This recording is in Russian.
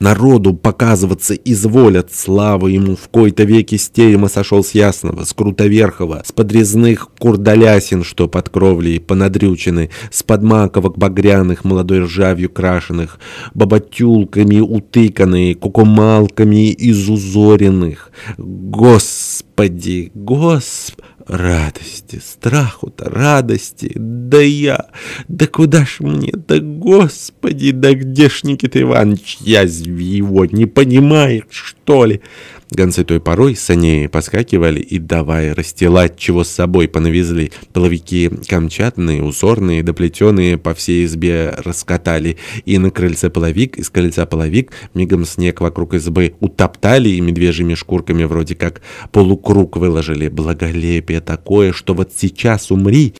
Народу показываться изволят, слава ему в кои-то веки с терема сошел с Ясного, с Крутоверхова, с подрезных курдалясин, что под кровлей понадрючены, с подмаковок багряных, молодой ржавью крашеных, бабатюлками утыканные, кукумалками изузоренных. Господи, Господи! радости, страху-то, радости. Да я, да куда ж мне, да господи, да где ж Никита Иванович, я его не понимает, что ли?» Гонцы той порой санеи поскакивали и, давая расстилать, чего с собой понавезли, половики камчатные, узорные, доплетенные по всей избе раскатали, и на крыльце половик, из крыльца половик, мигом снег вокруг избы утоптали и медвежьими шкурками вроде как полукруг выложили. Благолепие такое, что вот сейчас умри,